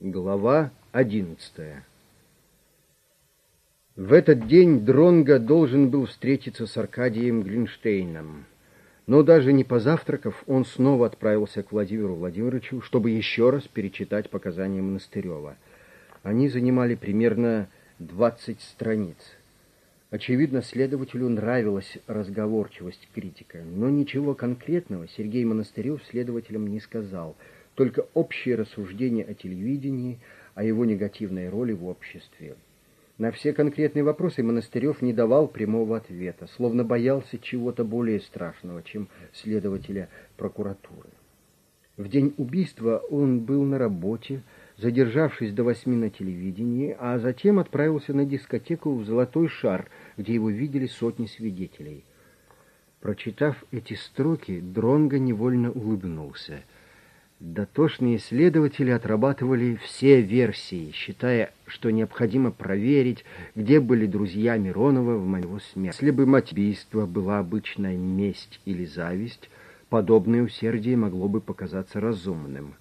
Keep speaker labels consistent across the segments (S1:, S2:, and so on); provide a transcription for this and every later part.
S1: Глава одиннадцатая В этот день Дронго должен был встретиться с Аркадием Глинштейном. Но даже не позавтракав, он снова отправился к Владимиру Владимировичу, чтобы еще раз перечитать показания Монастырева. Они занимали примерно двадцать страниц. Очевидно, следователю нравилась разговорчивость критика, но ничего конкретного Сергей Монастырев следователям не сказал – только общее рассуждение о телевидении, о его негативной роли в обществе. На все конкретные вопросы Монастырев не давал прямого ответа, словно боялся чего-то более страшного, чем следователя прокуратуры. В день убийства он был на работе, задержавшись до восьми на телевидении, а затем отправился на дискотеку в «Золотой шар», где его видели сотни свидетелей. Прочитав эти строки, Дронго невольно улыбнулся – Дотошные следователи отрабатывали все версии, считая, что необходимо проверить, где были друзья Миронова в моего смерти. Если бы мать убийства была обычная месть или зависть, подобное усердие могло бы показаться разумным.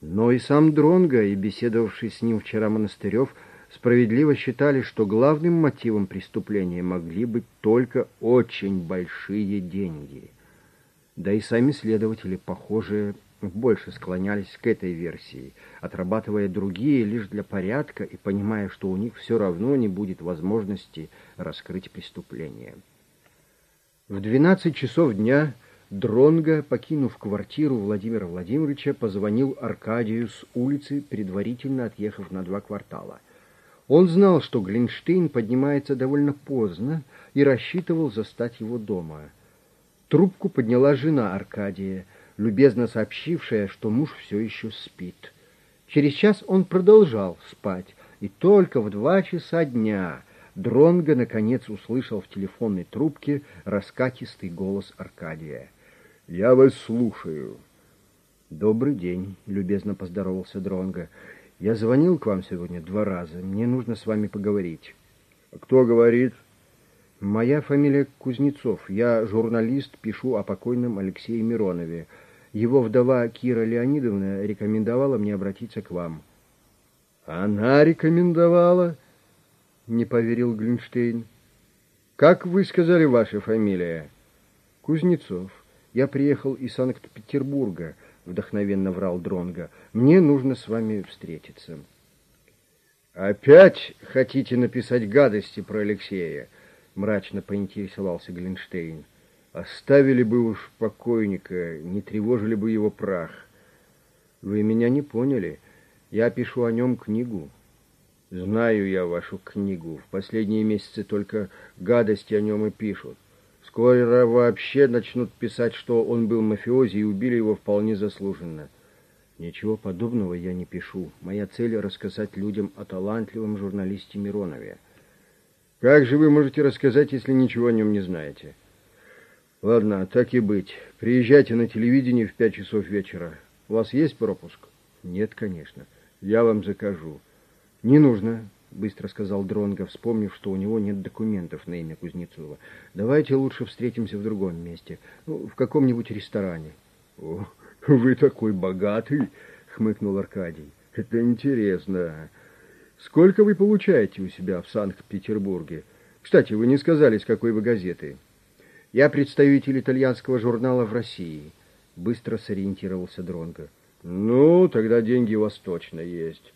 S1: Но и сам Дронго, и беседовавший с ним вчера Монастырев, справедливо считали, что главным мотивом преступления могли быть только очень большие деньги. Да и сами следователи, похоже, больше склонялись к этой версии, отрабатывая другие лишь для порядка и понимая, что у них все равно не будет возможности раскрыть преступление. В 12 часов дня Дронго, покинув квартиру Владимира Владимировича, позвонил Аркадию с улицы, предварительно отъехав на два квартала. Он знал, что Глинштейн поднимается довольно поздно и рассчитывал застать его дома. Трубку подняла жена Аркадия – любезно сообщившая, что муж все еще спит. Через час он продолжал спать, и только в два часа дня Дронго наконец услышал в телефонной трубке раскатистый голос Аркадия. «Я вас слушаю». «Добрый день», — любезно поздоровался Дронго. «Я звонил к вам сегодня два раза. Мне нужно с вами поговорить».
S2: «Кто говорит?»
S1: «Моя фамилия Кузнецов. Я журналист, пишу о покойном Алексее Миронове. Его вдова Кира Леонидовна рекомендовала мне обратиться к вам.
S2: Она рекомендовала? Не поверил Глинштейн. Как вы сказали ваша фамилия?
S1: Кузнецов. Я приехал из Санкт-Петербурга, вдохновенно врал Дронга. Мне нужно с вами встретиться.
S2: Опять хотите написать гадости про Алексея? Мрачно поинтересовался Глинштейн. Оставили бы уж покойника, не тревожили бы его прах.
S1: Вы меня не поняли. Я пишу о нем книгу.
S2: Знаю я вашу книгу. В последние месяцы только гадости о нем и пишут. Скоро вообще начнут писать, что он был мафиози и убили его вполне заслуженно.
S1: Ничего подобного я не пишу. Моя цель — рассказать людям о талантливом журналисте Миронове.
S2: Как же вы можете рассказать, если ничего о нем не знаете? — Ладно, так и быть. Приезжайте на телевидение в пять часов вечера. У вас есть пропуск?
S1: Нет, конечно.
S2: Я вам закажу.
S1: Не нужно, быстро сказал Дронго, вспомнив, что у него нет документов на имя Кузнецова. Давайте лучше встретимся в другом месте, ну, в каком-нибудь ресторане.
S2: О, вы такой богатый, хмыкнул Аркадий. Это интересно. Сколько вы получаете у себя в Санкт-Петербурге? Кстати, вы не сказали, с какой вы газеты.
S1: Я представитель итальянского журнала в России. Быстро сориентировался Дронго.
S2: Ну, тогда деньги у вас точно есть.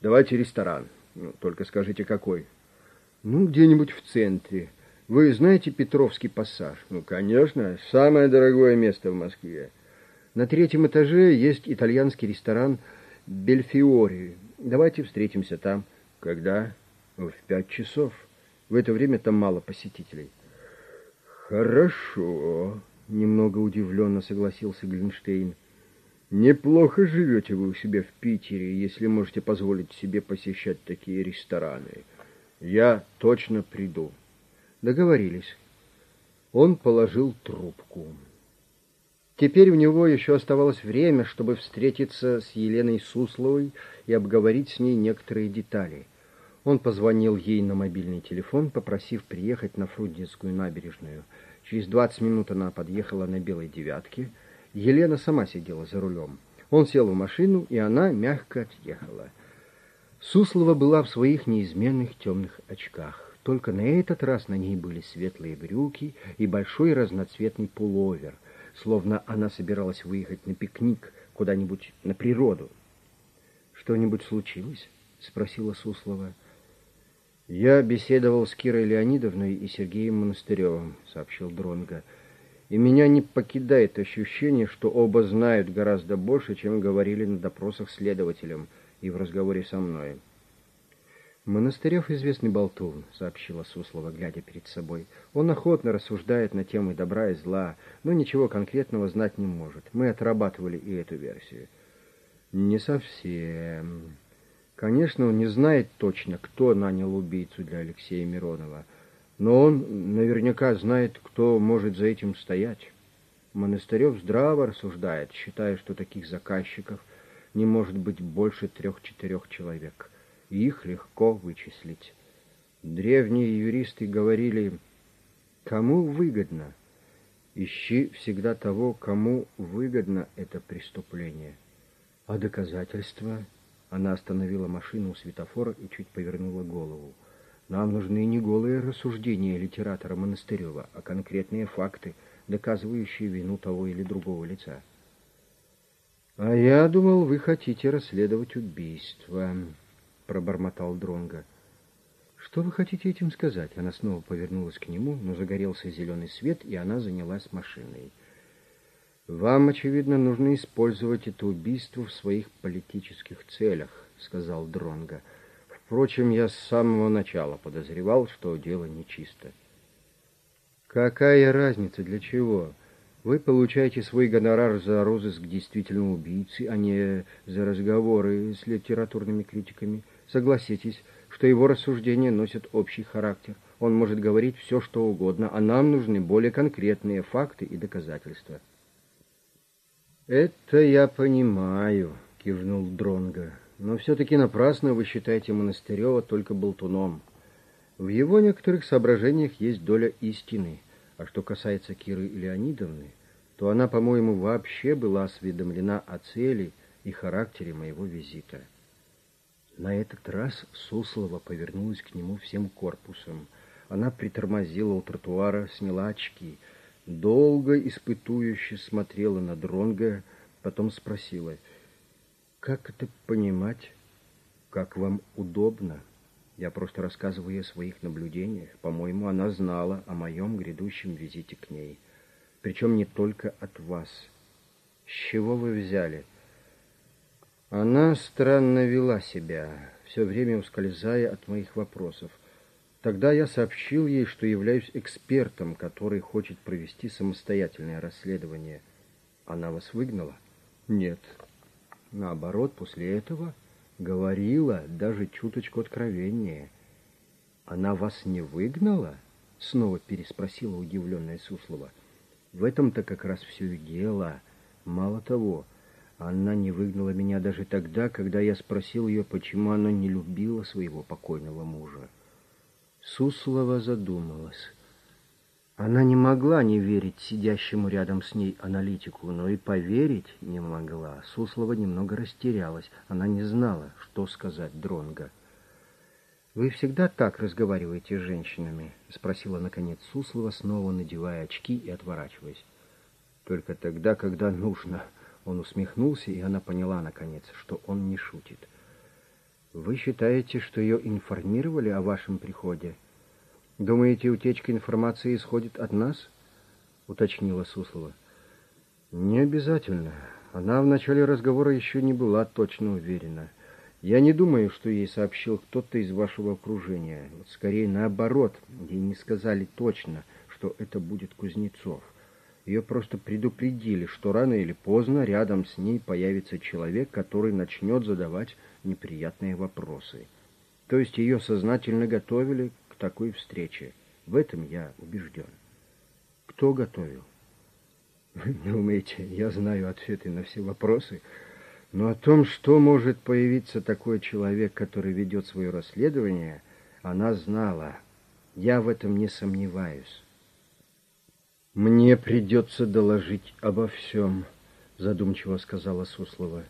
S2: Давайте ресторан. Ну, только скажите, какой.
S1: Ну, где-нибудь в центре. Вы знаете Петровский пассаж?
S2: Ну, конечно. Самое дорогое место в Москве.
S1: На третьем этаже есть итальянский ресторан Бельфиори. Давайте встретимся там.
S2: Когда?
S1: В пять часов. В это время там мало посетителей.
S2: «Хорошо», — немного удивленно согласился Глинштейн. «Неплохо живете вы у себя в Питере, если можете позволить себе посещать такие рестораны. Я точно приду».
S1: Договорились. Он положил трубку. Теперь у него еще оставалось время, чтобы встретиться с Еленой Сусловой и обговорить с ней некоторые детали. Он позвонил ей на мобильный телефон, попросив приехать на Фруднинскую набережную. Через двадцать минут она подъехала на белой девятке. Елена сама сидела за рулем. Он сел в машину, и она мягко отъехала. Суслова была в своих неизменных темных очках. Только на этот раз на ней были светлые брюки и большой разноцветный пуловер, словно она собиралась выехать на пикник куда-нибудь на природу. «Что-нибудь случилось?» — спросила Суслова. «Я беседовал с Кирой Леонидовной и Сергеем Монастыревым», — сообщил Дронга. «И меня не покидает ощущение, что оба знают гораздо больше, чем говорили на допросах следователям и в разговоре со мной». «Монастырев известный болтун», — сообщила Суслова, глядя перед собой. «Он охотно рассуждает на темы добра и зла, но ничего конкретного знать не может. Мы отрабатывали и эту версию». «Не совсем. Конечно, он не знает точно, кто нанял убийцу для Алексея Миронова, но он наверняка знает, кто может за этим стоять. Монастырев здраво рассуждает, считая, что таких заказчиков не может быть больше трех-четырех человек» и их легко вычислить. Древние юристы говорили, кому выгодно. Ищи всегда того, кому выгодно это преступление. А доказательства? Она остановила машину у светофора и чуть повернула голову. Нам нужны не голые рассуждения литератора Монастырева, а конкретные факты, доказывающие вину того или другого лица. А я думал, вы хотите расследовать убийство. — пробормотал Дронга. «Что вы хотите этим сказать?» Она снова повернулась к нему, но загорелся зеленый свет, и она занялась машиной. «Вам, очевидно, нужно использовать это убийство в своих политических целях», — сказал Дронга. «Впрочем, я с самого начала подозревал, что дело нечисто». «Какая разница, для чего?» Вы получаете свой гонорар за розыск действительного убийцы, а не за разговоры с литературными критиками. Согласитесь, что его рассуждения носят общий характер. Он может говорить все, что угодно, а нам нужны более конкретные факты и доказательства. «Это я понимаю», — кивнул Дронга. «Но все-таки напрасно вы считаете Монастырева только болтуном. В его некоторых соображениях есть доля истины. А что касается Киры Леонидовны, то она, по-моему, вообще была осведомлена о цели и характере моего визита». На этот раз Суслова повернулась к нему всем корпусом. Она притормозила у тротуара, сняла очки, долго испытующе смотрела на Дронга, потом спросила, «Как это понимать? Как вам удобно?» Я просто рассказываю о своих наблюдениях. По-моему, она знала о моем грядущем визите к ней. Причем не только от вас. С чего вы взяли?» Она странно вела себя, все время ускользая от моих вопросов. Тогда я сообщил ей, что являюсь экспертом, который хочет провести самостоятельное расследование. Она вас выгнала? Нет. Наоборот, после этого говорила даже чуточку откровеннее. Она вас не выгнала? Снова переспросила удивленная Суслова. В этом-то как раз все и дело. Мало того, она не выгнала меня даже тогда, когда я спросил ее, почему она не любила своего покойного мужа. Суслова задумалась. Она не могла не верить сидящему рядом с ней аналитику, но и поверить не могла. Суслова немного растерялась. Она не знала, что сказать Дронга. «Вы всегда так разговариваете с женщинами?» — спросила, наконец, Суслова, снова надевая очки и отворачиваясь. «Только тогда, когда нужно», он усмехнулся, и она поняла, наконец, что он не шутит. «Вы считаете, что ее информировали о вашем приходе? Думаете, утечка информации исходит от нас?» — уточнила Суслова. «Не обязательно. Она в начале разговора еще не была точно уверена. Я не думаю, что ей сообщил кто-то из вашего окружения. Скорее наоборот, ей не сказали точно, что это будет Кузнецов. Ее просто предупредили, что рано или поздно рядом с ней появится человек, который начнет задавать неприятные вопросы. То есть ее сознательно готовили к такой встрече. В этом я убежден. Кто готовил? Вы думаете, я знаю ответы на все вопросы? Но о том, что может появиться такой человек, который ведет свое расследование, она знала. Я в этом не сомневаюсь. Мне придется доложить обо всем. — задумчиво сказала Суслова.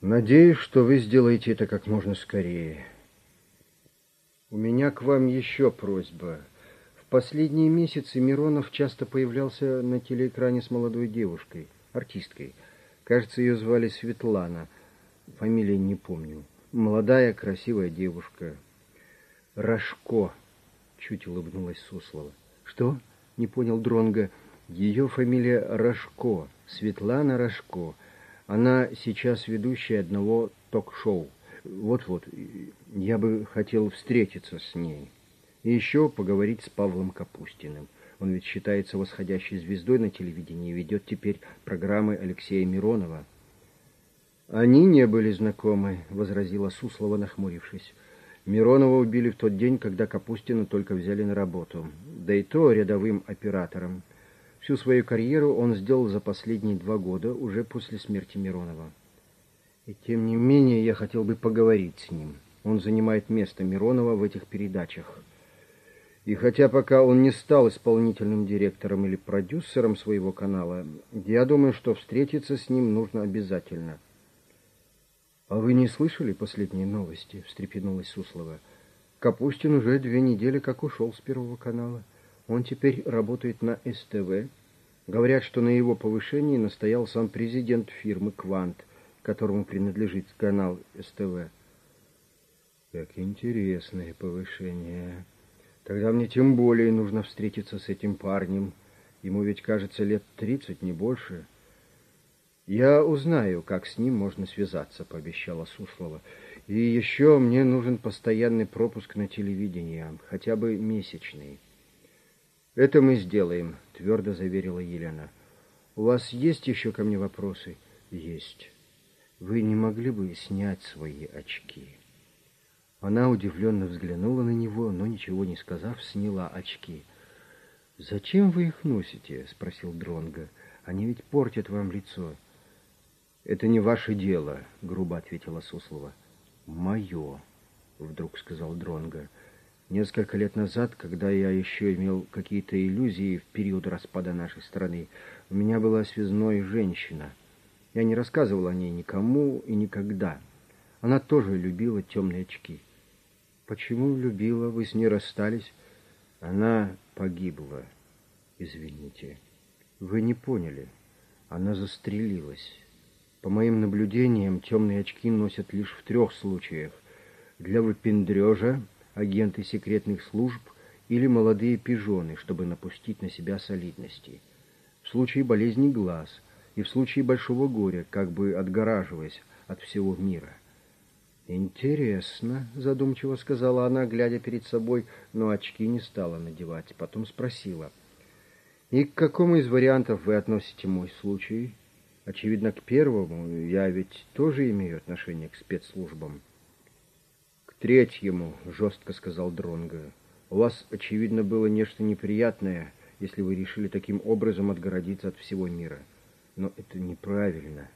S1: «Надеюсь, что вы сделаете это как можно скорее. У меня к вам еще просьба. В последние месяцы Миронов часто появлялся на телеэкране с молодой девушкой, артисткой. Кажется, ее звали Светлана. Фамилии не помню. Молодая, красивая девушка. Рожко, чуть улыбнулась Суслова. Что? Не понял Дронга. Ее фамилия Рожко, Светлана Рожко. Она сейчас ведущая одного ток-шоу. Вот-вот, я бы хотел встретиться с ней. И еще поговорить с Павлом Капустиным. Он ведь считается восходящей звездой на телевидении и ведет теперь программы Алексея Миронова. Они не были знакомы, возразила Суслова, нахмурившись. Миронова убили в тот день, когда Капустина только взяли на работу. Да и то рядовым оператором. Всю свою карьеру он сделал за последние два года, уже после смерти Миронова. И тем не менее я хотел бы поговорить с ним. Он занимает место Миронова в этих передачах. И хотя пока он не стал исполнительным директором или продюсером своего канала, я думаю, что встретиться с ним нужно обязательно. — А вы не слышали последние новости? — встрепенулась Суслова. — Капустин уже две недели как ушел с Первого канала. Он теперь работает на СТВ. Говорят, что на его повышении настоял сам президент фирмы «Квант», которому принадлежит канал СТВ. Как интересное повышение. Тогда мне тем более нужно встретиться с этим парнем. Ему ведь, кажется, лет тридцать, не больше. Я узнаю, как с ним можно связаться, пообещала Суслова. И еще мне нужен постоянный пропуск на телевидение, хотя бы месячный. «Это мы сделаем», — твердо заверила Елена. «У вас есть еще ко мне вопросы?» «Есть. Вы не могли бы снять свои очки?» Она удивленно взглянула на него, но, ничего не сказав, сняла очки. «Зачем вы их носите?» — спросил Дронга. «Они ведь портят вам лицо». «Это не ваше дело», — грубо ответила Суслова. «Мое», — вдруг сказал Дронга. Несколько лет назад, когда я еще имел какие-то иллюзии в период распада нашей страны, у меня была связной женщина. Я не рассказывал о ней никому и никогда. Она тоже любила темные очки. Почему любила? Вы с ней расстались? Она погибла. Извините. Вы не поняли. Она застрелилась. По моим наблюдениям, темные очки носят лишь в трех случаях. Для выпендрежа, агенты секретных служб или молодые пижоны, чтобы напустить на себя солидности. В случае болезни глаз и в случае большого горя, как бы отгораживаясь от всего мира. «Интересно», — задумчиво сказала она, глядя перед собой, но очки не стала надевать. Потом спросила. «И к какому из вариантов вы относите мой случай?» «Очевидно, к первому. Я ведь тоже имею отношение к спецслужбам». «Третьему», — жестко сказал Дронго, — «у вас, очевидно, было нечто неприятное, если вы решили таким образом отгородиться от всего мира. Но это неправильно.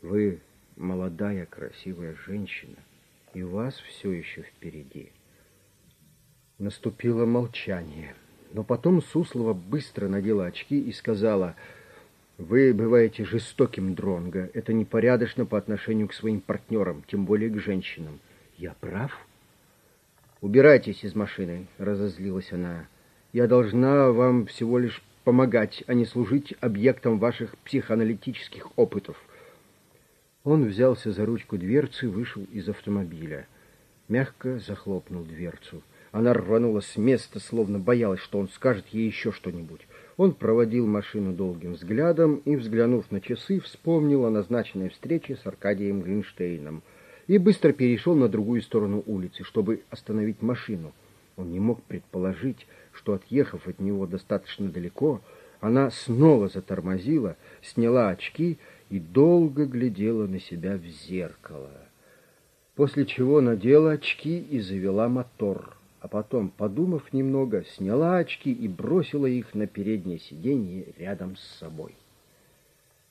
S1: Вы молодая, красивая женщина, и вас все еще впереди». Наступило молчание, но потом Суслова быстро надела очки и сказала... Вы бываете жестоким, Дронго. Это непорядочно по отношению к своим партнерам, тем более к женщинам. Я прав? Убирайтесь из машины, разозлилась она. Я должна вам всего лишь помогать, а не служить объектом ваших психоаналитических опытов. Он взялся за ручку дверцы и вышел из автомобиля. Мягко захлопнул дверцу. Она рванула с места, словно боялась, что он скажет ей еще что-нибудь. Он проводил машину долгим взглядом и, взглянув на часы, вспомнил о назначенной встрече с Аркадием Гринштейном и быстро перешел на другую сторону улицы, чтобы остановить машину. Он не мог предположить, что, отъехав от него достаточно далеко, она снова затормозила, сняла очки и долго глядела на себя в зеркало. После чего надела очки и завела мотор, а потом, подумав немного, сняла очки и бросила их на переднее сиденье рядом с собой.